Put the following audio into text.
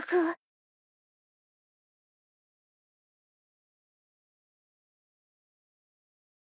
ふふ